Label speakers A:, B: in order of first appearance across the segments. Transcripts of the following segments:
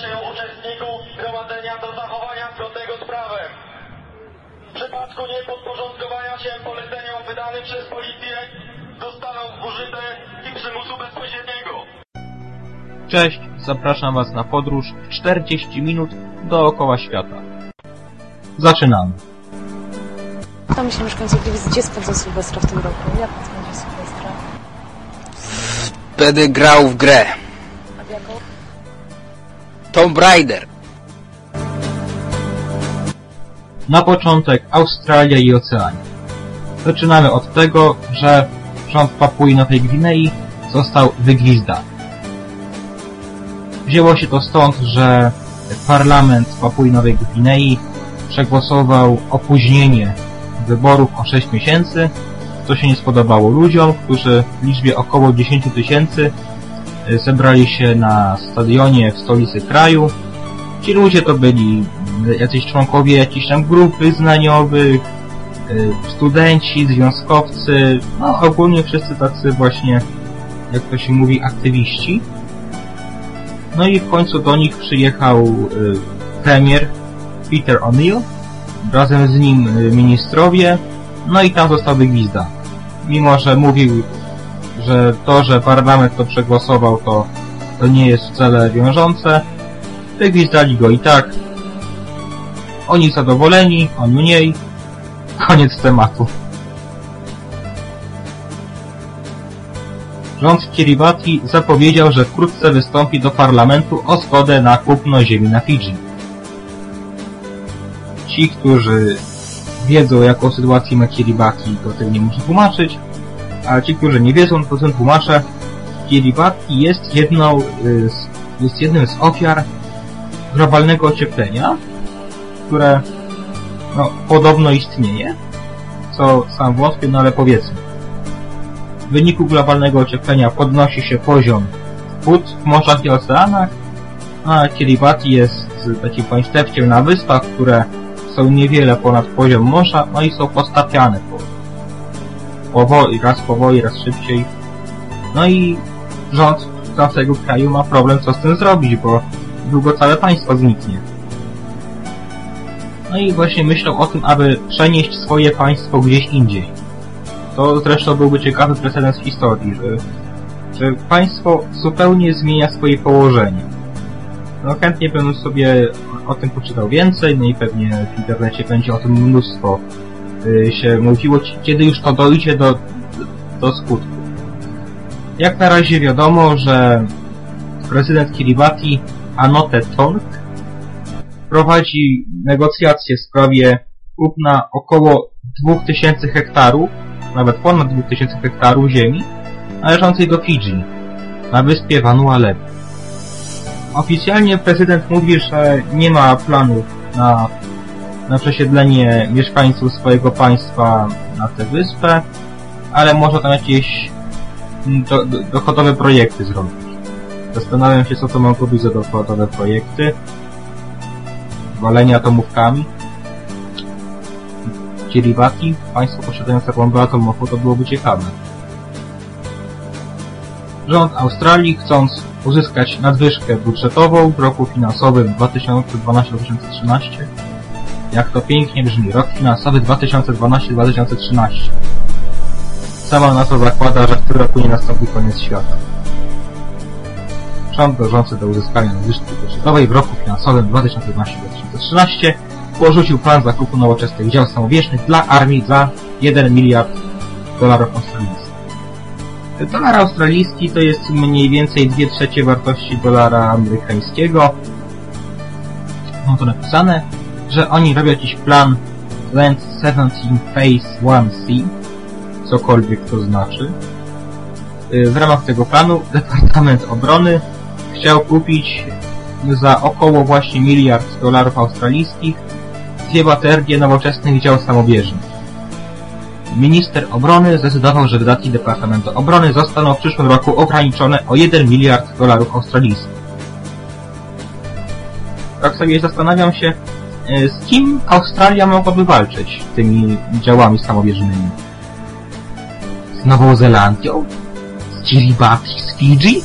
A: się uczestników gromadzenia do zachowania zgodnego z prawem. W przypadku niepodporządkowania się poleceniom wydanym przez policję zostaną użyte i przymusu bezpośredniego.
B: Cześć, zapraszam Was na podróż w 40 minut dookoła świata. Zaczynamy.
C: Tam się mieszkańcy Gliwic, gdzie spędzą Sylwestra w tym roku? Jak spędzi Sylwestra?
D: Będę grał w grę. Tomb Raider.
B: Na początek Australia i Oceania. Zaczynamy od tego, że rząd Papui Nowej Gwinei został wygwizdany. Wzięło się to stąd, że parlament Papui Nowej Gwinei przegłosował opóźnienie wyborów o 6 miesięcy, co się nie spodobało ludziom, którzy w liczbie około 10 tysięcy zebrali się na stadionie w stolicy kraju. Ci ludzie to byli jacyś członkowie jakichś tam grup wyznaniowych, y, studenci, związkowcy, no ogólnie wszyscy tacy właśnie, jak to się mówi, aktywiści. No i w końcu do nich przyjechał y, premier Peter O'Neill, razem z nim y, ministrowie, no i tam został wygwizdany. Mimo, że mówił, że to, że parlament to przegłosował, to, to nie jest wcale wiążące, wygwizdali go i tak. Oni zadowoleni, on mniej. Koniec tematu. Rząd Kiribati zapowiedział, że wkrótce wystąpi do parlamentu o zgodę na kupno ziemi na Fidżi. Ci, którzy wiedzą jaką sytuację ma Kiribati, to tym nie muszę tłumaczyć, a ci, którzy nie wiedzą, to tym tłumaczę. Kiribati jest jedną, y, z, jest jednym z ofiar globalnego ocieplenia, które no, podobno istnieje, co sam wątpię, no ale powiedzmy. W wyniku globalnego ocieplenia podnosi się poziom wód w morzach i oceanach, a Kiribati jest takim państewciem na wyspach, które są niewiele ponad poziom morza, no i są postapiane po, powoli, raz powoli, raz szybciej. No i rząd całego kraju ma problem co z tym zrobić, bo długo całe państwo zniknie. No i właśnie myślał o tym, aby przenieść swoje państwo gdzieś indziej. To zresztą byłby ciekawy precedens w historii, że, że państwo zupełnie zmienia swoje położenie. No chętnie bym sobie o tym poczytał więcej, no i pewnie w internecie będzie o tym mnóstwo się mówiło, kiedy już to dojdzie do, do skutku. Jak na razie wiadomo, że prezydent Kiribati Anote Tong prowadzi negocjacje w sprawie kupna około 2000 hektarów, nawet ponad 2000 hektarów ziemi należącej do Fidżi, na wyspie Vanuatu. Oficjalnie prezydent mówi, że nie ma planów na, na przesiedlenie mieszkańców swojego państwa na tę wyspę, ale może tam jakieś do, do, dochodowe projekty zrobić. Zastanawiam się, co to mogą być za dochodowe projekty. Walenie atomówkami. Kiribati, państwo posiadające bombę atomową, to byłoby ciekawe. Rząd Australii, chcąc uzyskać nadwyżkę budżetową w roku finansowym 2012-2013, jak to pięknie brzmi, rok finansowy 2012-2013. Sama nazwa zakłada, że w tym roku nie nastąpi koniec świata. Rząd dążący do uzyskania nadwyżki budżetowej w roku finansowym 2012-2013 porzucił plan zakupu nowoczesnych dział samowiecznych dla armii za 1 miliard dolarów australijskich. Dolar australijski to jest mniej więcej 2 trzecie wartości dolara amerykańskiego. Mam to napisane, że oni robią jakiś plan Land 17 Phase 1C, cokolwiek to znaczy. W ramach tego planu Departament Obrony chciał kupić za około właśnie miliard dolarów australijskich dwie baterie nowoczesnych dział samobieżnych. Minister obrony zdecydował, że wydatki Departamentu Obrony zostaną w przyszłym roku ograniczone o 1 miliard dolarów australijskich. Tak sobie zastanawiam się, z kim Australia mogłaby walczyć tymi działami samobieżnymi? Z Nową Zelandią? Z Kiribati, z Fidżi?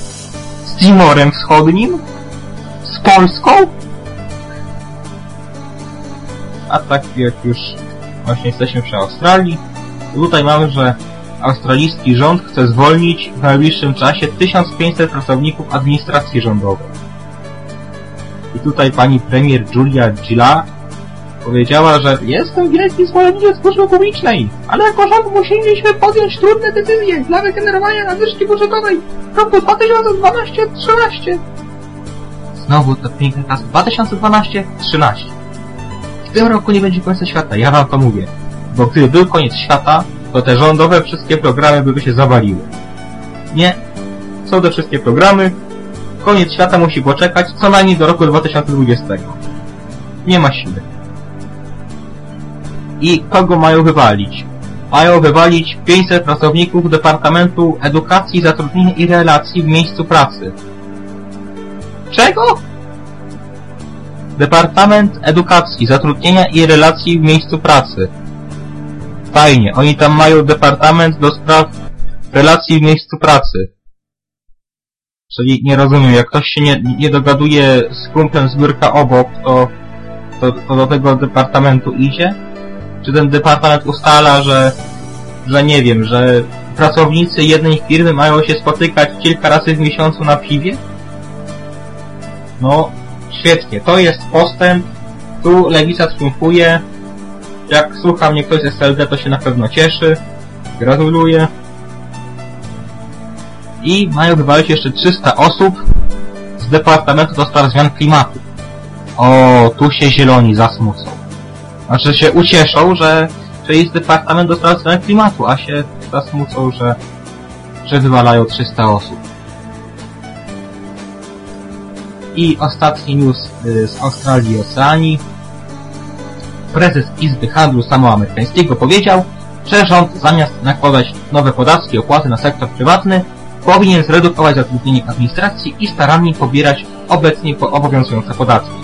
B: Z Timorem Wschodnim? Z Polską? A tak jak już właśnie jesteśmy przy Australii, tutaj mamy, że australijski rząd chce zwolnić w najbliższym czasie 1500 pracowników administracji rządowej. I tutaj pani premier Julia Gillard powiedziała, że jestem wielkim zwolennikiem służby publicznej, ale jako rząd musieliśmy podjąć trudne decyzje dla wygenerowania nadwyżki budżetowej w roku 2012-13. Znowu to piękny czas 2012-13. W tym roku nie będzie końca świata, ja wam to mówię. Bo gdyby był koniec świata, to te rządowe wszystkie programy by się zawaliły. Nie. Są te wszystkie programy. Koniec świata musi poczekać co najmniej do roku 2020. Nie ma siły. I kogo mają wywalić? Mają wywalić 500 pracowników Departamentu Edukacji, Zatrudnienia i Relacji w miejscu pracy. Czego? Departament Edukacji, Zatrudnienia i Relacji w miejscu pracy. Fajnie, oni tam mają departament do spraw relacji w miejscu pracy. Czyli nie rozumiem, jak ktoś się nie, nie dogaduje z kumplem z biurka obok, to, to, to do tego departamentu idzie? Czy ten departament ustala, że, że nie wiem, że pracownicy jednej firmy mają się spotykać kilka razy w miesiącu na piwie? No, świetnie, to jest postęp, tu lewica triumfuje, jak słucha mnie ktoś z SLD, to się na pewno cieszy, gratuluję. I mają wywalić jeszcze 300 osób z Departamentu do Spraw Zmian Klimatu. O, tu się zieloni zasmucą. Znaczy się ucieszą, że, że jest Departament do Spraw Zmian Klimatu, a się zasmucą, że, że wywalają 300 osób. I ostatni news y, z Australii i Oceanii. Prezes Izby Handlu Samoamerykańskiego powiedział, że rząd zamiast nakładać nowe podatki opłaty na sektor prywatny, powinien zredukować zatrudnienie administracji i starannie pobierać obecnie obowiązujące podatki.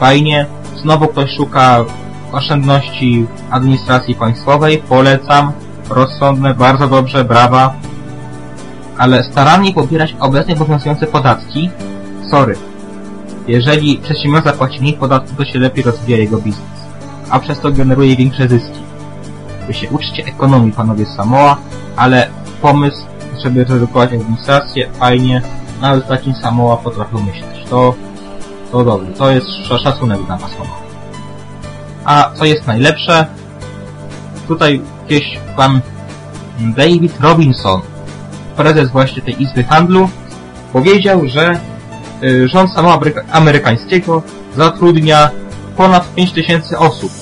B: Fajnie, znowu ktoś szuka oszczędności administracji państwowej, polecam, rozsądne, bardzo dobrze, brawa, ale starannie pobierać obecnie obowiązujące podatki, sorry, jeżeli przedsiębiorca płaci mniej podatków, to się lepiej rozwija jego biznes, a przez to generuje większe zyski. Wy się uczcie ekonomii, panowie z Samoa, ale pomysł, żeby redukować administrację, fajnie, nawet taki Samoa potrafią myśleć. To, to dobrze, to jest sz- szacunek dla Samoa. A co jest najlepsze? Tutaj gdzieś pan David Robinson, prezes właśnie tej Izby Handlu, powiedział, że y, rząd samoamerykańskiego zatrudnia ponad 5000 osób.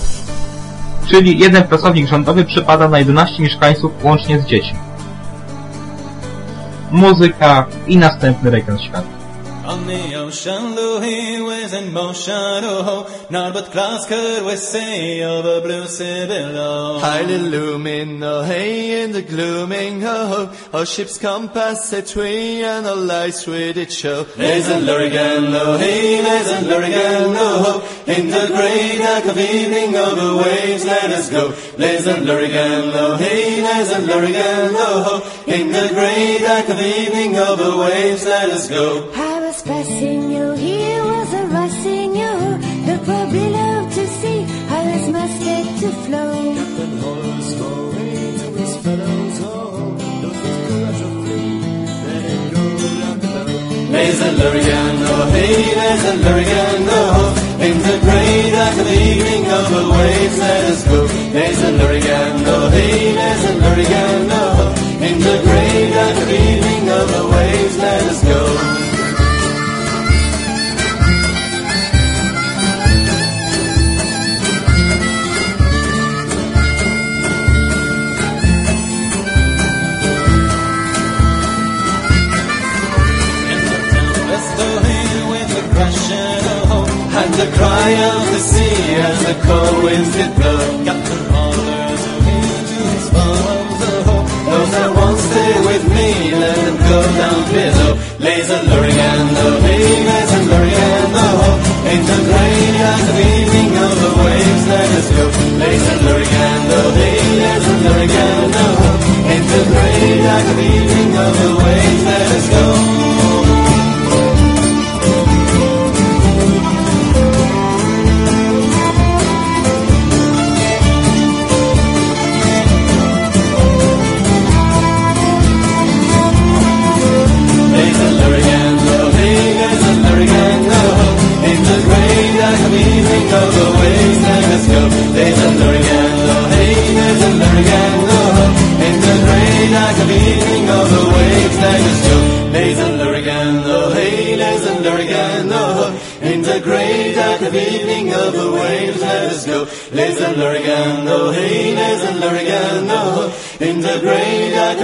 B: Czyli jeden pracownik rządowy przypada na 11 mieszkańców łącznie z dziećmi. Muzyka i następny region świata.
E: On the ocean, Louis was in motion, oh, none but clouds could we see over blue sea below.
F: Highly looming, oh hey, in the glooming, oh ho, our ship's compass set we and our lights with it show.
E: There's a Lurigan, oh hey, there's a Lurigan, oh ho, in the grey dark of evening over waves let us go. There's a Lurigan, oh hey, there's a Lurigan, oh ho, in the grey dark of evening over waves let us go.
G: Passing you, here was a rushing you. The for below to see how this must get to flow.
F: Captain Holland's going to his fellows, oh, those with courage of flee, let it go down below.
E: There's a Lurigan, oh hey, there's a Lurigan, oh In the grey dark of evening over waves let us go There's a Lurigan, oh hey, there's a Lurigan, oh In the grey dark of evening over waves let us go the winds did blow Holders who came to his followers a hope Those that won't stay with me, let them go down below. A luring and the lays a luring and the hope. In the grey dark of evening of the waves. Let us go. A luring and the lays a luring and the hope. In the grey dark of evening of the waves. Let us go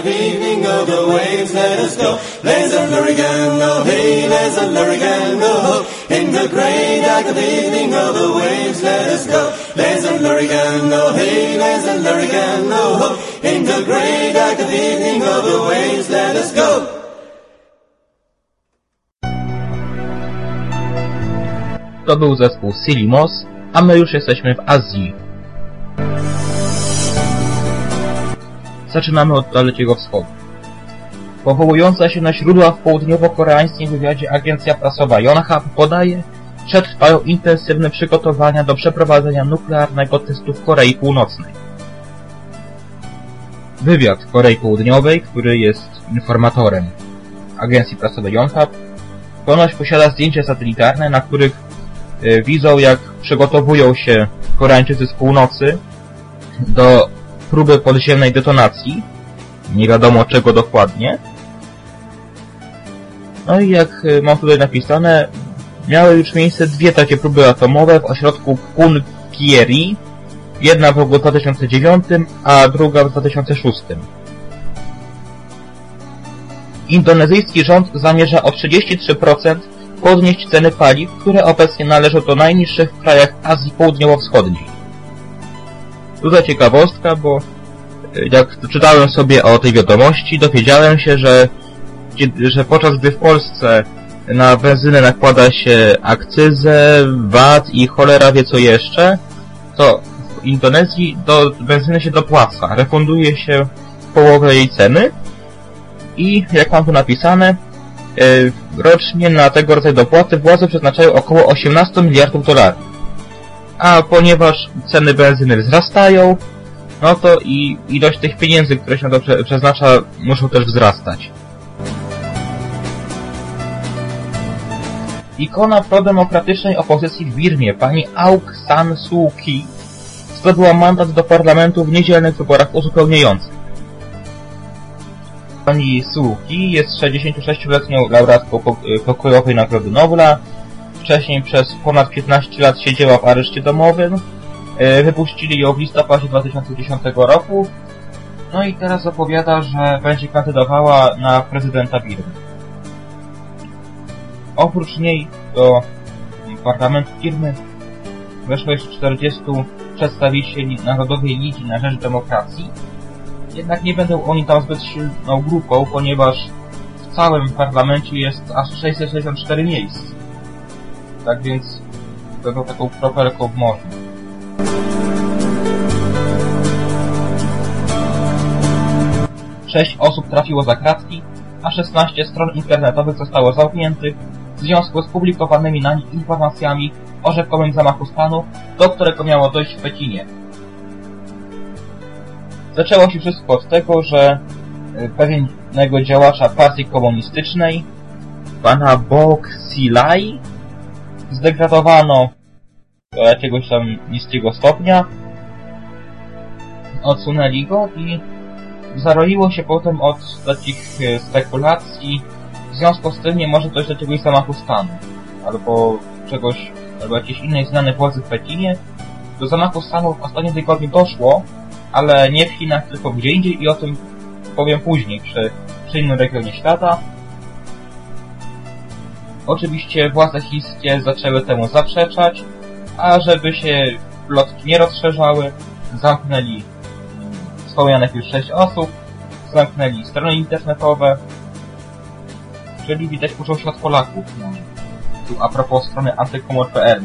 H: evening oh, oh, of the waves, let us go. There's a hurricane, oh hey, there's a hurricane, oh ho. In the great dark evening of the waves, let us go. There's a hurricane, oh hey, there's a hurricane, oh ho. In the great dark evening of the waves, let us go.
B: To był zespół Silimos, a my już jesteśmy w Azji, Zaczynamy od Dalekiego Wschodu. Powołująca się na źródła w południowo-koreańskim wywiadzie agencja prasowa Yonhap podaje, że trwają intensywne przygotowania do przeprowadzenia nuklearnego testu w Korei Północnej. Wywiad Korei Południowej, który jest informatorem agencji prasowej Yonhap, ponoć posiada zdjęcia satelitarne, na których y, widzą jak przygotowują się Koreańczycy z północy do próby podziemnej detonacji. Nie wiadomo czego dokładnie. No i jak y, mam tutaj napisane, miały już miejsce dwie takie próby atomowe w ośrodku Punpieri. Jedna w roku 2009, a druga w 2006. Indonezyjski rząd zamierza o 33% podnieść ceny paliw, które obecnie należą do najniższych w krajach Azji Południowo-Wschodniej. Tutaj ciekawostka, bo y, jak czytałem sobie o tej wiadomości, dowiedziałem się, że, że podczas gdy w Polsce na benzynę nakłada się akcyzę, VAT i cholera wie co jeszcze, to w Indonezji do benzyny się dopłaca, refunduje się połowę jej ceny i jak mam tu napisane, y, rocznie na tego rodzaju dopłaty władze przeznaczają około 18 miliardów dolarów. A ponieważ ceny benzyny wzrastają, no to i ilość tych pieniędzy, które się na to prze przeznacza, muszą też wzrastać. Ikona prodemokratycznej opozycji w Birmie, pani Aung San Suu Kyi, zdobyła mandat do parlamentu w niedzielnych wyborach uzupełniających. Pani Suu Kyi jest 66-letnią laureatką pok- pokojowej Nagrody Nobla. Wcześniej przez ponad 15 lat siedziała w areszcie domowym. E, Wypuścili ją w listopadzie 2010 roku. No i teraz zapowiada, że będzie kandydowała na prezydenta Birmy. Oprócz niej do parlamentu Birmy weszło jeszcze 40 przedstawicieli Narodowej Ligi na Rzecz Demokracji. Jednak nie będą oni tam zbyt silną grupą, ponieważ w całym parlamencie jest aż 664 miejsc. Tak więc będą taką kropelką w morzu. Sześć osób trafiło za kratki, a 16 stron internetowych zostało zamkniętych w związku z publikowanymi na nich informacjami o rzekomym zamachu stanu, do którego miało dojść w Pekinie. Zaczęło się wszystko od tego, że y, pewnego działacza partii komunistycznej, pana Bo Xilai, zdegradowano do jakiegoś tam niskiego stopnia, odsunęli go i zaroiło się potem od takich e, spekulacji, w związku z tym nie może dojść do jakiegoś zamachu stanu, albo czegoś, albo jakiejś innej znanej władzy w Pekinie. Do zamachu stanu w ostatnim tygodniu doszło, ale nie w Chinach, tylko gdzie indziej i o tym powiem później, przy, przy innym regionie świata. Oczywiście władze chińskie zaczęły temu zaprzeczać, a żeby się plotki nie rozszerzały, zamknęli mm, wspomnianych już sześć osób, zamknęli strony internetowe, czyli widać uczą się od Polaków. No. Tu a propos strony antykomor.pl.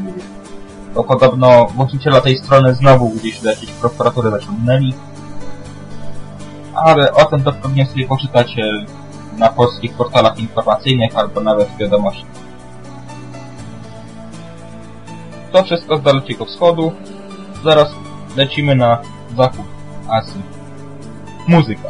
B: Bo podobno właściciela tej strony znowu gdzieś do jakiejś prokuratury zaciągnęli. Ale o tym to pewnie sobie poczytacie na polskich portalach informacyjnych albo nawet w wiadomościach. To wszystko z Dalekiego Wschodu. Zaraz lecimy na zachód Azji. Muzyka.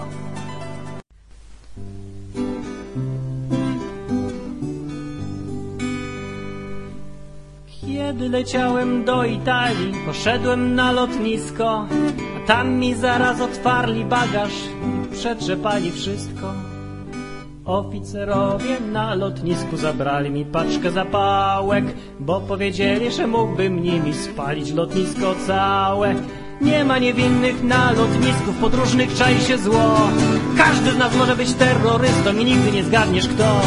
I: Kiedy leciałem do Italii, poszedłem na lotnisko, a tam mi zaraz otwarli bagaż i przedrzepali wszystko. Oficerowie na lotnisku zabrali mi paczkę zapałek, bo powiedzieli, że mógłbym nimi spalić lotnisko całe. Nie ma niewinnych na lotnisku, w podróżnych czai się zło. Każdy z nas może być terrorystą i nigdy nie zgadniesz kto.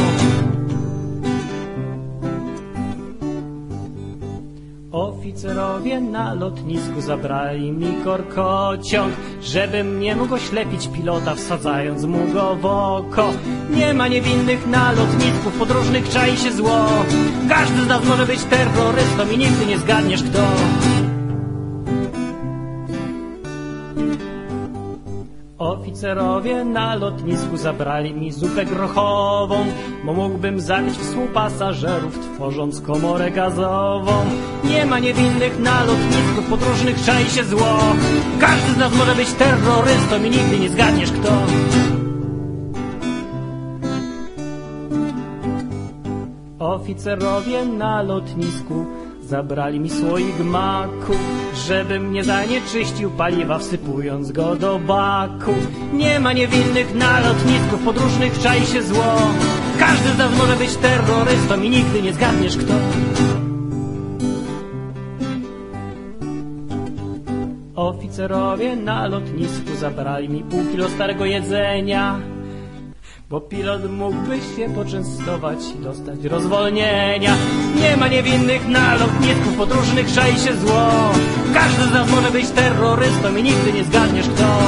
I: Oficerowie na lotnisku zabrali mi korkociąg, żebym nie mógł oślepić pilota, wsadzając mu go w oko. Nie ma niewinnych na lotnisku, w podróżnych czai się zło. Każdy z nas może być terrorystą i nigdy nie zgadniesz kto. Oficerowie na lotnisku zabrali mi zupę grochową, bo mógłbym zabić współpasażerów, tworząc komorę gazową. Nie ma niewinnych na lotnisku, w podróżnych czai się zło. Każdy z nas może być terrorystą i nigdy nie zgadniesz kto. Oficerowie na lotnisku zabrali mi słoik maku, żebym nie zanieczyścił paliwa, wsypując go do baku. Nie ma niewinnych na lotnisku, podróżnych czai się zło. Każdy z nas może być terrorystą i nigdy nie zgadniesz kto. Oficerowie na lotnisku zabrali mi pół kilo starego jedzenia. Bo pilot mógłby się poczęstować i dostać rozwolnienia. Nie ma niewinnych na lotnisku, podróżnych czai się zło. Każdy z nas może być terrorystą i nigdy nie zgadniesz kto.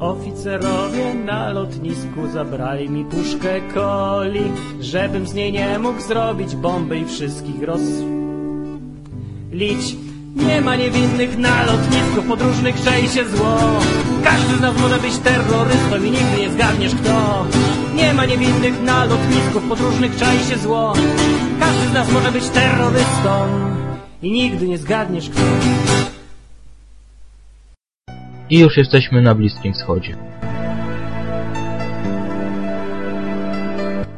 I: Oficerowie na lotnisku zabrali mi puszkę coli, żebym z niej nie mógł zrobić bomby i wszystkich roz lić. Nie ma niewinnych na lotnisku, podróżnych czai się zło. Każdy z nas może być terrorystą i nigdy nie zgadniesz kto. Nie ma niewinnych na lotnisku, podróżnych czai się zło. Każdy z nas może być terrorystą i nigdy nie zgadniesz kto.
B: I już jesteśmy na Bliskim Wschodzie.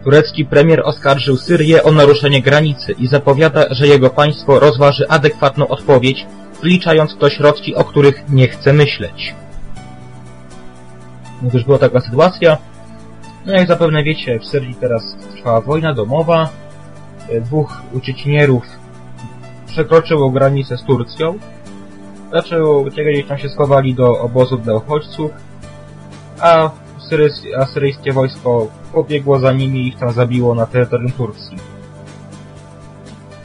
B: Turecki premier oskarżył Syrię o naruszenie granicy i zapowiada, że jego państwo rozważy adekwatną odpowiedź, wliczając w to środki, o których nie chce myśleć. Otóż była taka sytuacja. No jak zapewne wiecie, w Syrii teraz trwała wojna domowa. E, Dwóch uciekinierów przekroczyło granicę z Turcją. Zaczęło uciekać, tam się schowali do obozu dla uchodźców, a asyryjskie wojsko pobiegło za nimi i ich tam zabiło na terytorium Turcji.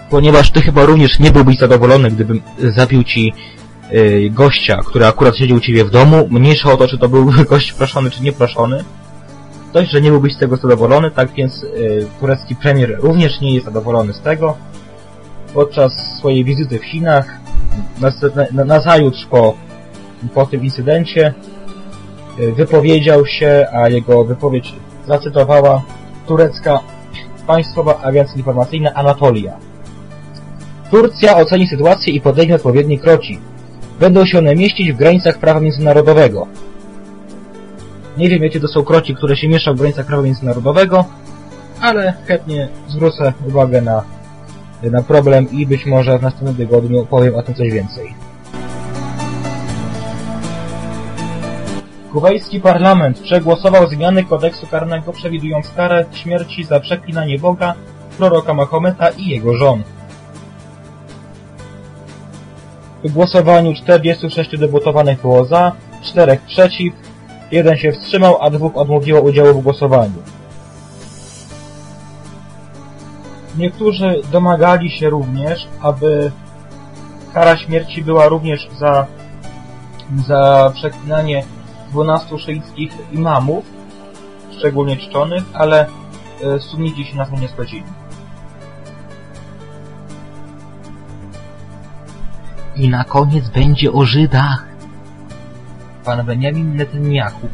B: Ponieważ ty chyba również nie byłbyś zadowolony, gdybym zabił ci y, gościa, który akurat siedział u ciebie w domu, mniejsza o to, czy to był gość proszony, czy nieproszony. Dość, że nie byłbyś z tego zadowolony, tak więc y, turecki premier również nie jest zadowolony z tego. Podczas swojej wizyty w Chinach, następne- na, nazajutrz po, po tym incydencie, y, wypowiedział się, a jego wypowiedź zacytowała turecka państwowa agencja informacyjna Anatolia. Turcja oceni sytuację i podejmie odpowiednie kroki. Będą się one mieścić w granicach prawa międzynarodowego. Nie wiem, jakie to są kroki, które się mieszczą w granicach prawa międzynarodowego, ale chętnie zwrócę uwagę na, na problem i być może w następnym tygodniu powiem o tym coś więcej. Kuwejski parlament przegłosował zmiany kodeksu karnego przewidując karę śmierci za przeklinanie Boga, proroka Mahometa i jego żon. W głosowaniu 46 deputowanych było za, 4 przeciw, jeden się wstrzymał, a dwóch odmówiło udziału w głosowaniu. Niektórzy domagali się również, aby kara śmierci była również za, za przeklinanie 12 szyickich imamów, szczególnie czczonych, ale e, sunnici się na to nie zgodzili. I na koniec będzie o Żydach. Pan Benjamin Netanyahu,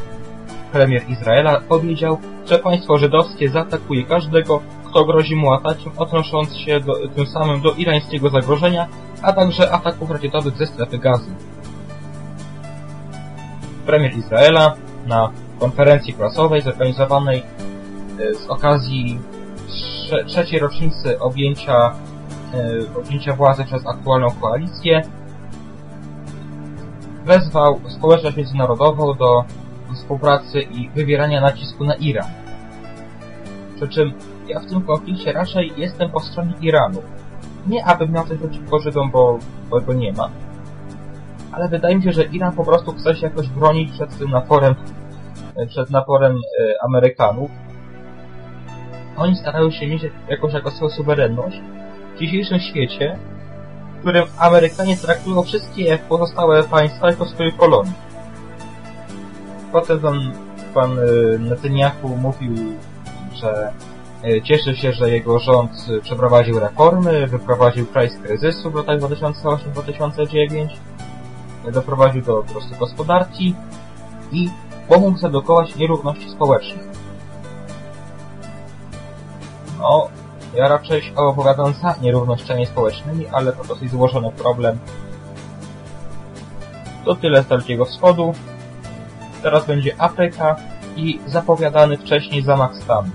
B: premier Izraela, powiedział, że państwo żydowskie zaatakuje każdego, kto grozi mu atakiem, odnosząc się do, tym samym do irańskiego zagrożenia, a także ataków rakietowych ze strefy gazy. Premier Izraela na konferencji prasowej zorganizowanej e, z okazji trze trzeciej rocznicy objęcia, e, objęcia władzy przez aktualną koalicję wezwał społeczność międzynarodową do współpracy i wywierania nacisku na Iran. Przy czym ja w tym konflikcie raczej jestem po stronie Iranu. Nie abym miał coś przeciwko Żydom, bo, bo go nie ma. Ale wydaje mi się, że Iran po prostu chce się jakoś bronić przed tym naporem, e, przed naporem e, Amerykanów. Oni starają się mieć jakąś jako swoją suwerenność w dzisiejszym świecie, w którym Amerykanie traktują wszystkie pozostałe państwa jako swoje kolonie. Potem pan, pan e, Netanyahu mówił, że cieszy się, że jego rząd przeprowadził reformy, wyprowadził kraj z kryzysu w latach 2008-2009, e, doprowadził do wzrostu gospodarki i pomógł zredukować nierówności społeczne. No, ja raczej się opowiadam za nierównościami społecznymi, ale to dosyć złożony problem. To tyle z Dalekiego Wschodu. Teraz będzie Afryka i zapowiadany wcześniej zamach stanu.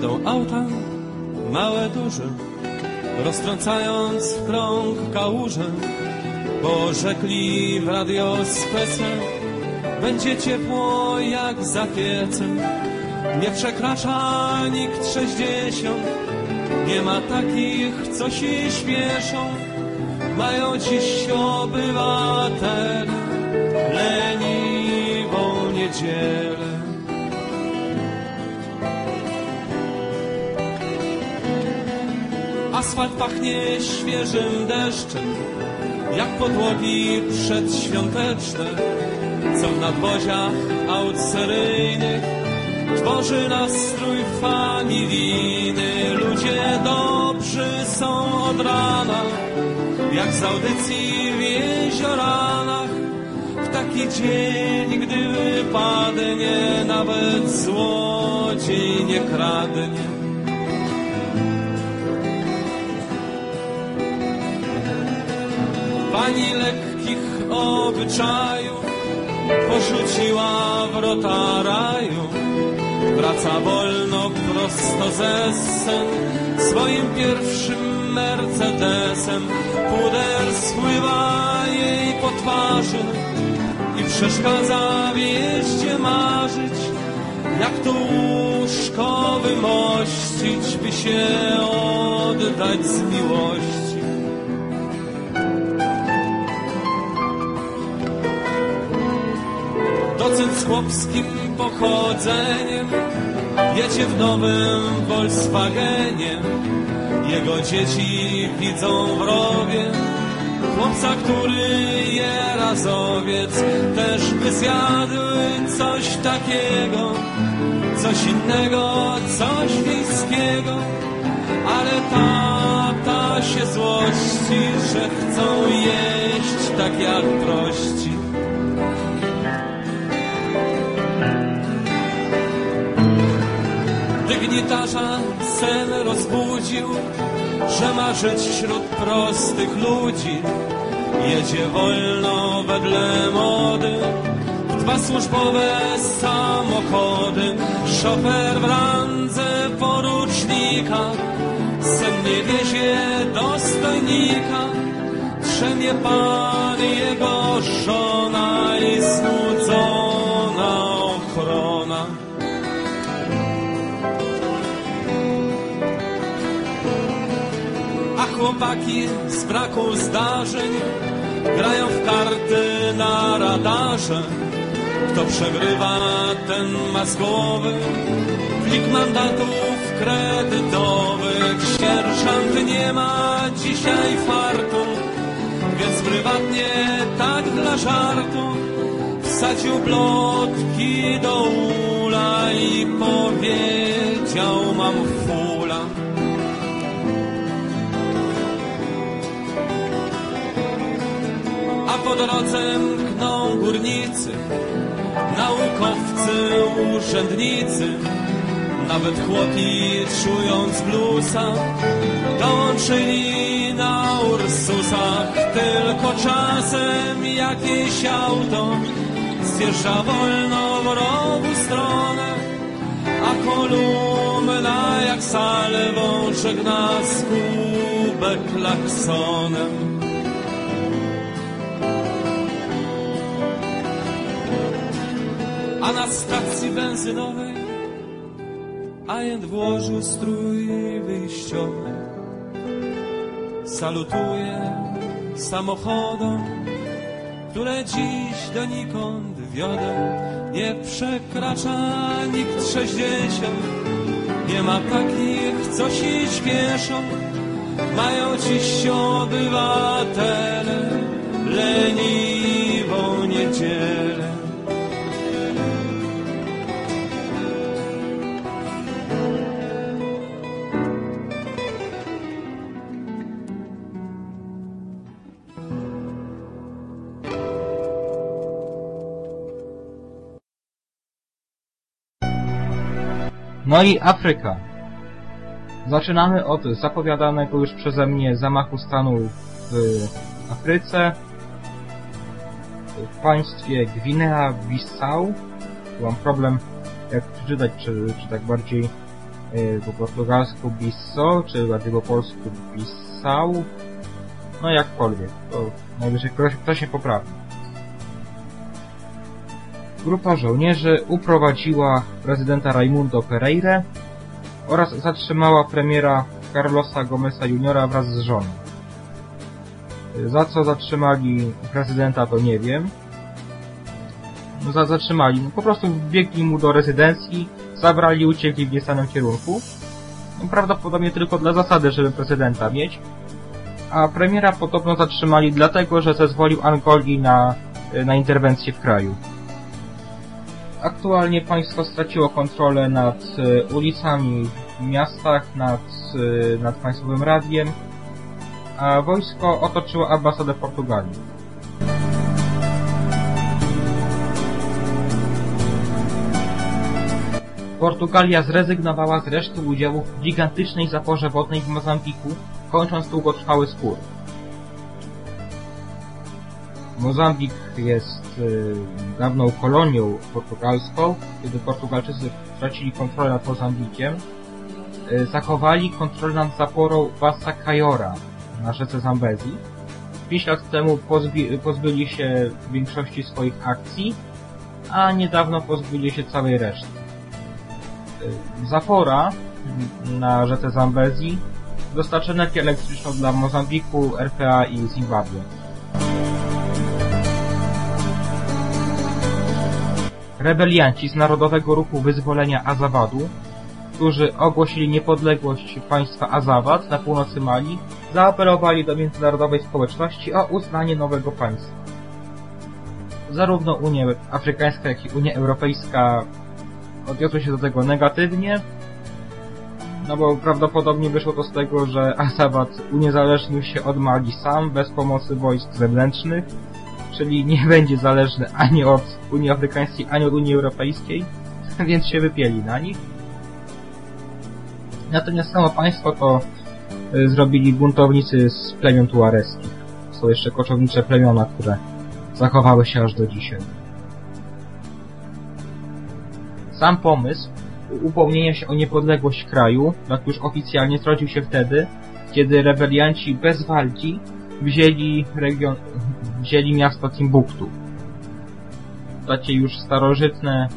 H: Jadą auta, małe, duże, roztrącając w krąg kałuże, bo rzekli w radio spece, będzie ciepło jak za piecem. Nie przekracza nikt sześćdziesiąt, nie ma takich, co się śpieszą. Mają dziś obywatele leniwą niedzielę. Asfalt pachnie świeżym deszczem, jak podłogi przedświąteczne, co w nadwoziach aut seryjnych tworzy nastrój familijny. Ludzie dobrzy są od rana, jak z audycji w jezioranach. W taki dzień, gdy wypadnie, nawet złodziej nie kradnie. Pani lekkich obyczajów porzuciła wrota raju. Wraca wolno prosto ze sen swoim pierwszym Mercedesem. Puder spływa jej po twarzy i przeszkadza w jeździe marzyć. Jak to łóżko wymościć, by się oddać z miłości. Docent z chłopskim pochodzeniem jedzie w nowym Volkswagenie. Jego dzieci widzą w rowie chłopca, który je razowiec. Też by zjadły coś takiego, coś innego, coś wiejskiego. Ale tata się złości, że chcą jeść tak jak. Dygnitarza sen rozbudził, że ma żyć wśród prostych ludzi. Jedzie wolno wedle mody, w dwa służbowe samochody. Szofer w randze porucznika, sen nie wiezie dostojnika. Trzemie pan jego żona i znudzona ochrona. Chłopaki z braku zdarzeń grają w karty na radarze. Kto przegrywa, ten ma z głowy plik mandatów kredytowych. Sierżant nie ma dzisiaj fartu, więc prywatnie, tak dla żartu, wsadził plotki do ula i powiedział mam fula. Po drodze mkną górnicy, naukowcy, urzędnicy, nawet chłopi czując blusa, dołączyli na Ursusach, tylko czasem jakieś auto zjeżdża wolno w rogu stronę, a kolumna jak salwą żegna skubę klaksonem. Na stacji benzynowej agent włożył strój wyjściowy. Salutuje samochodom, które dziś donikąd wiodą. Nie przekracza nikt sześćdziesiąt, nie ma takich, co się śpieszą. Mają dziś obywatele leniwą niedzielę.
B: No i Afryka. Zaczynamy od zapowiadanego już przeze mnie zamachu stanu w Afryce, w państwie Gwinea-Bissau. Mam problem jak przeczytać, czy, czy tak bardziej e, po portugalsku Bissau, czy bardziej po polsku Bissau. No jakkolwiek, to najwyżej ktoś, ktoś się poprawi. Grupa żołnierzy uprowadziła prezydenta Raimundo Pereire oraz zatrzymała premiera Carlosa Gomeza Jr. wraz z żoną. Za co zatrzymali prezydenta to nie wiem. No, za zatrzymali, no, po prostu wbiegli mu do rezydencji, zabrali uciekli w nieznanym kierunku. No, prawdopodobnie tylko dla zasady, żeby prezydenta mieć. A premiera podobno zatrzymali dlatego, że zezwolił Angolii na, na interwencję w kraju. Aktualnie państwo straciło kontrolę nad e, ulicami w miastach, nad, e, nad państwowym radiem, a wojsko otoczyło ambasadę Portugalii. Portugalia zrezygnowała z reszty udziałów w gigantycznej zaporze wodnej w Mozambiku, kończąc długotrwały spór. Mozambik jest y, dawną kolonią portugalską. Kiedy Portugalczycy stracili kontrolę nad Mozambikiem, y, zachowali kontrolę nad zaporą Bassa Kajora na rzece Zambezji. Pięć lat temu pozbyli się większości swoich akcji, a niedawno pozbyli się całej reszty. Y, Zapora na rzece Zambezji dostarcza energię elektryczną dla Mozambiku, RPA i Zimbabwe. Rebelianci z Narodowego Ruchu Wyzwolenia Azawadu, którzy ogłosili niepodległość państwa Azawad na północy Mali, zaapelowali do międzynarodowej społeczności o uznanie nowego państwa. Zarówno Unia Afrykańska, jak i Unia Europejska odniosły się do tego negatywnie, no bo prawdopodobnie wyszło to z tego, że Azawad uniezależnił się od Mali sam, bez pomocy wojsk zewnętrznych, czyli nie będzie zależny ani od Unii Afrykańskiej, ani od Unii Europejskiej, więc się wypieli na nich. Natomiast samo państwo to y, zrobili buntownicy z plemion tuareskich. Są jeszcze koczownicze plemiona, które zachowały się aż do dzisiaj. Sam pomysł upomnienia się o niepodległość kraju, jak już oficjalnie zrodził się wtedy, kiedy rebelianci bez walki wzięli region, wzięli miasto Timbuktu. Takie już starożytne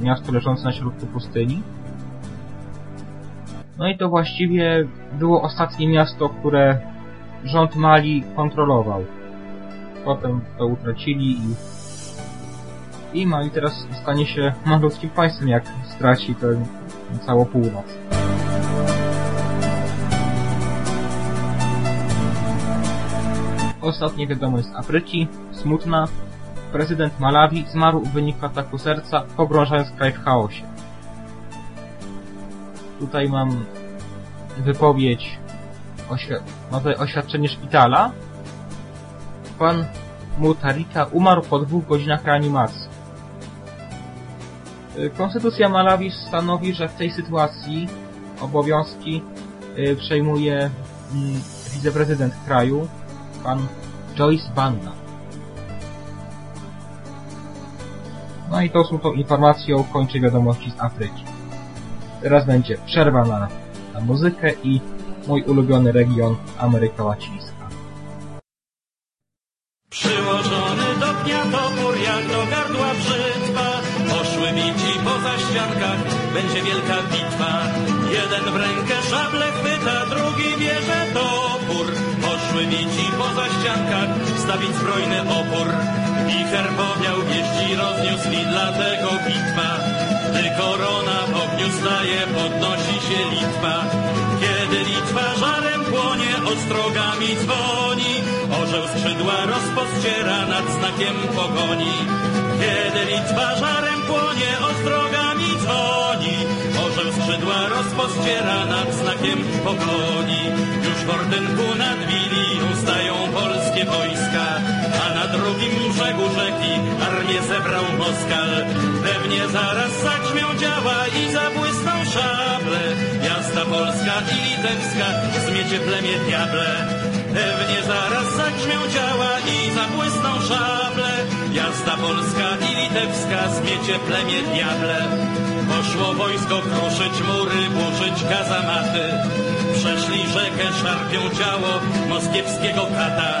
B: miasto leżące na środku pustyni. No i to właściwie było ostatnie miasto, które rząd Mali kontrolował. Potem to utracili i i Mali teraz stanie się malutkim państwem, jak straci tę całą północ. Ostatnie wiadomość z Afryki, smutna. Prezydent Malawi zmarł w wyniku ataku serca, pogrążając kraj w chaosie. Tutaj mam wypowiedź, oświ- no tutaj oświadczenie szpitala. Pan Mutarika umarł po dwóch godzinach reanimacji. Y, Konstytucja Malawi stanowi, że w tej sytuacji obowiązki y, przejmuje mm, wiceprezydent kraju, pan Joyce Banda. No i to są to informacje o końcu wiadomości z Afryki. Teraz będzie przerwa na, na muzykę i mój ulubiony region Ameryka Łacińska.
J: Przyłożony do pnia topór, jak do gardła brzytwa Poszły bici poza ściankach, będzie wielka bitwa Jeden w rękę szable chwyta, drugi bierze topór Poszły bici poza ściankach, stawić zbrojny opór. Wicher powiał, wieści rozniósł i dlatego bitwa. Gdy korona w ogniu staje, podnosi się Litwa. Kiedy Litwa żarem płonie, ostrogami dzwoni. Orzeł skrzydła rozpościera nad znakiem pogoni. Kiedy Litwa żarem płonie, ostrogami dzwoni skrzydła rozpościera nad znakiem pogoni Już w Ordynku nad Wilią stają polskie wojska A na drugim brzegu rzeki armię zebrał Moskal. Pewnie zaraz zaćmią działa i zabłysną szable. Jazda polska i litewska zmiecie plemię diable. Pewnie zaraz zagrzmią działa i zabłysną szable. Jazda polska i litewska zmiecie plemię diable Poszło wojsko kruszyć mury, burzyć kazamaty Przeszli rzekę, szarpią ciało moskiewskiego kata.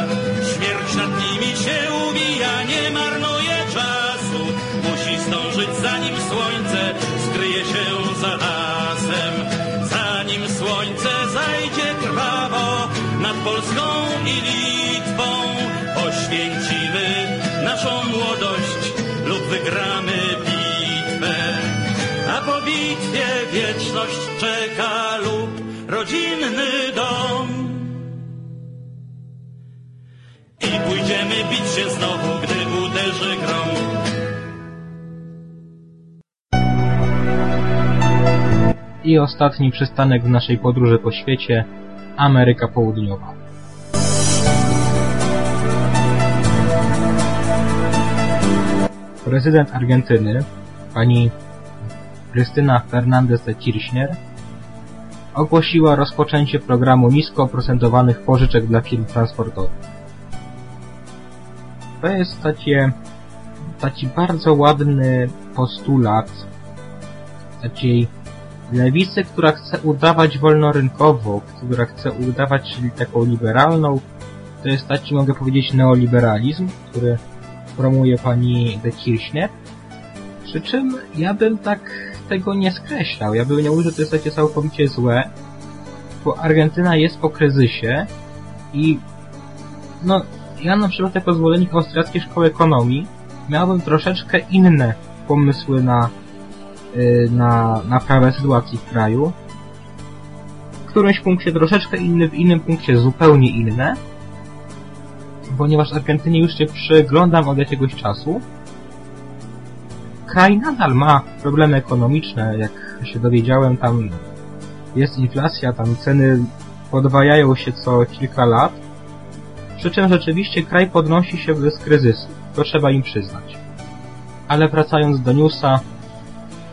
J: Śmierć nad nimi się uwija, nie marnuje czasu. Musi zdążyć zanim słońce skryje się za lasem. Zanim słońce zajdzie krwawo nad Polską i Litwą Poświęcimy naszą młodość lub wygramy Bitwie wieczność czeka lub rodzinny dom I pójdziemy bić się znowu, gdy uderzy grom
B: I ostatni przystanek w naszej podróży po świecie Ameryka Południowa. Prezydent Argentyny, pani Krystyna Fernandez de Kirchner, ogłosiła rozpoczęcie programu nisko oprocentowanych pożyczek dla firm transportowych. To jest takie, taki bardzo ładny postulat takiej lewicy, która chce udawać wolnorynkowo, która chce udawać czyli taką liberalną, to jest taki, mogę powiedzieć, neoliberalizm, który promuje pani de Kirchner. Przy czym ja bym tak tego nie skreślał. Ja bym nie mówił, że to jest takie całkowicie złe, bo Argentyna jest po kryzysie i no, ja na przykład jako zwolennik austriackiej szkoły ekonomii miałbym troszeczkę inne pomysły na y, na naprawę sytuacji w kraju. W którymś punkcie troszeczkę inny, w innym punkcie zupełnie inne. Ponieważ Argentynie już się przyglądam od jakiegoś czasu. Kraj nadal ma problemy ekonomiczne, jak się dowiedziałem, tam jest inflacja, tam ceny podwajają się co kilka lat. Przy czym rzeczywiście kraj podnosi się bez kryzysu. To trzeba im przyznać. Ale wracając do newsa,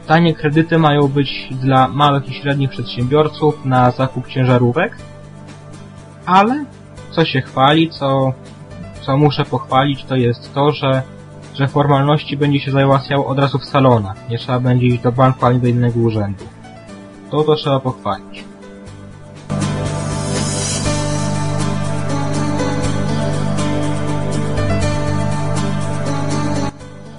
B: Tanie kredyty mają być dla małych i średnich przedsiębiorców na zakup ciężarówek, ale co się chwali, co, co muszę pochwalić, to jest to, że, że formalności będzie się załatwiało od razu w salonach. Nie trzeba będzie iść do banku ani do innego urzędu. To to trzeba pochwalić.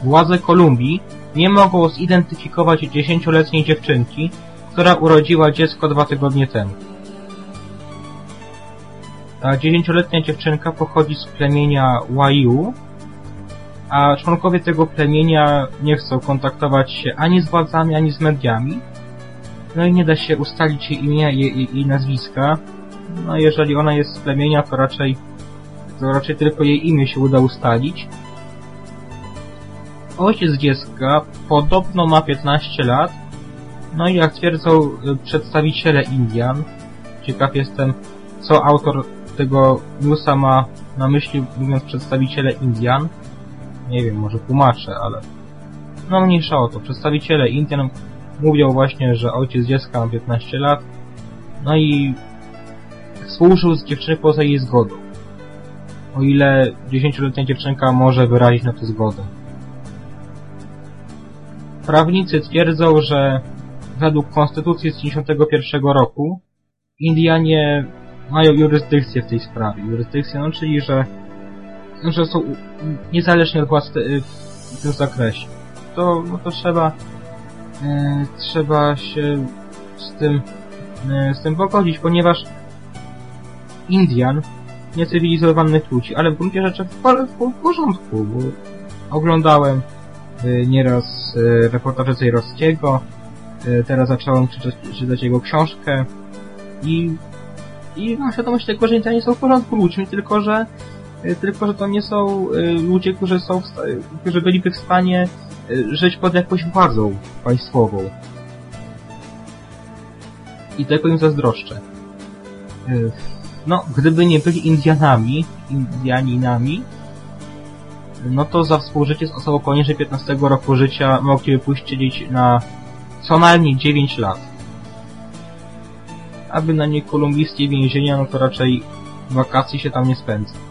B: Władze Kolumbii nie mogą zidentyfikować dziesięcioletniej dziewczynki, która urodziła dziecko dwa tygodnie temu. Ta dziesięcioletnia dziewczynka pochodzi z plemienia Waiu, a członkowie tego plemienia nie chcą kontaktować się ani z władzami, ani z mediami. No i nie da się ustalić jej imienia i, i nazwiska. No jeżeli ona jest z plemienia, to raczej, to raczej tylko jej imię się uda ustalić. Ojciec dziecka podobno ma 15 lat, no i jak twierdzą y, przedstawiciele Indian, ciekaw jestem, co autor tego newsa ma na myśli, mówiąc przedstawiciele Indian. Nie wiem, może tłumaczę, ale... No mniejsza o to. Przedstawiciele Indian mówią właśnie, że ojciec dziecka ma 15 lat, no i służył z dziewczyny poza jej zgodą.
K: o ile 10-letnia dziewczynka może wyrazić na to zgodę. Prawnicy twierdzą, że według konstytucji z 1951 roku Indianie mają jurysdykcję w tej sprawie. Jurysdykcję, no czyli, że, że są u- niezależni od władz te- w tym zakresie. To, no to trzeba, e, trzeba się z tym, e, z tym pogodzić, ponieważ Indian, niecywilizowanych ludzi, ale w gruncie rzeczy w, w, w porządku, bo oglądałem e, nieraz e, reportaże Zejrowskiego, e, teraz zacząłem czytać, czytać jego książkę i, i mam świadomość tego, że Indianie są w porządku ludźmi, tylko że tylko, że to nie są e, ludzie, którzy są którzy byliby w stanie e, żyć pod jakąś władzą państwową. I tego im zazdroszczę. No, gdyby nie byli Indianami, Indianinami, no to za współżycie z osobą poniżej 15 roku życia mogliby siedzieć na co najmniej 9 lat. Aby na nie kolumbijskie więzienia, no to raczej wakacji się tam nie spędza.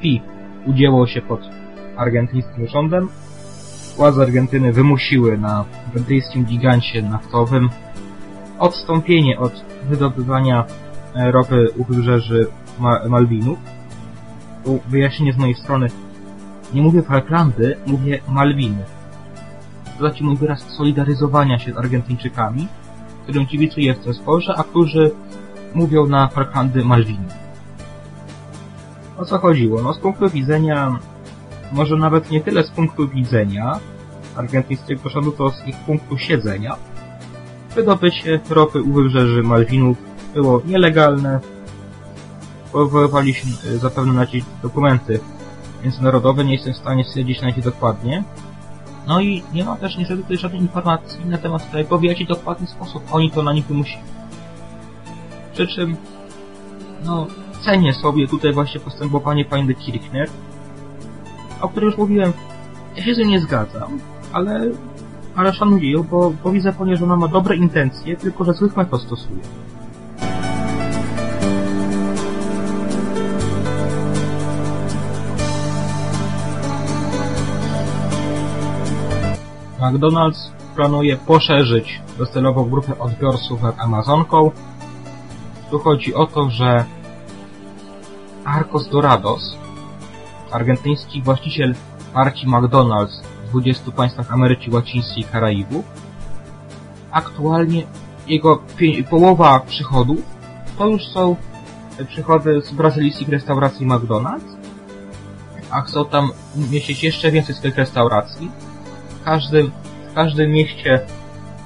K: BP ugięło się pod argentyńskim rządem. Władze Argentyny wymusiły na brytyjskim gigancie naftowym odstąpienie od wydobywania e, ropy u wybrzeży Ma Malwinów. Wyjaśnienie z mojej strony. Nie mówię Falklandy, mówię Malwiny.
B: taki mój wyraz solidaryzowania się z Argentyńczykami, którym kibicuję w tym sporze, a którzy mówią na Falklandy Malwiny. O co chodziło? No z punktu widzenia, może nawet nie tyle z punktu widzenia argentyńskiego rządu, to z ich punktu siedzenia, wydobycie ropy u wybrzeży Malwinów było nielegalne. Powoływaliśmy y, zapewne na jakieś dokumenty międzynarodowe, nie jestem w stanie stwierdzić na jakie dokładnie. No i nie ma też niestety tutaj żadnej informacji na temat tego, w jaki dokładny sposób oni to na nich wymusili. Przy czym, no, cenię sobie tutaj właśnie postępowanie pani de Kirchner, o której już mówiłem, ja się z tym nie zgadzam, ale, ale szanuję ją, bo, bo widzę po niej, że ona ma dobre intencje, tylko że złych metod stosuje. McDonald's planuje poszerzyć docelową grupę odbiorców nad Amazonką. Tu chodzi o to, że Arcos Dorados, argentyński właściciel marki McDonald's w 20 państwach Ameryki Łacińskiej i Karaibów, aktualnie jego połowa przychodów to już są przychody z brazylijskich restauracji McDonald's, a chcą tam mieścić jeszcze więcej swoich restauracji. W każdym, w każdym mieście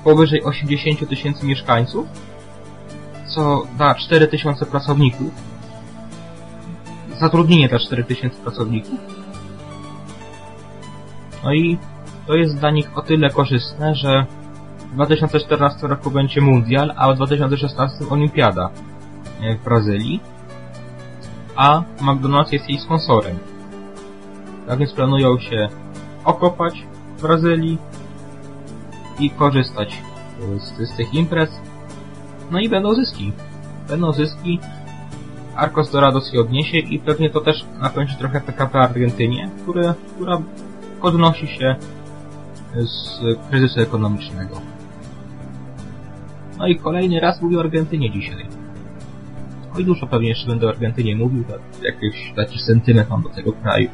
B: powyżej 80 tysięcy mieszkańców, co da 4 tysiące pracowników. Zatrudnienie dla 4 tysięcy pracowników. No i to jest dla nich o tyle korzystne, że w 2014 roku będzie mundial, a w 2016 olimpiada e, w Brazylii, a McDonald's jest jej sponsorem. Tak więc planują się okopać w Brazylii i korzystać e, z, z tych imprez. No i będą zyski. Będą zyski. Arcos Dorados się odniesie i pewnie to też nakończy trochę PKP Argentynie, które, która podnosi się z kryzysu ekonomicznego. No i kolejny raz mówię o Argentynie dzisiaj. Oj, dużo pewnie jeszcze będę o Argentynie mówił, tak, jakiś taki sentyment mam do tego kraju.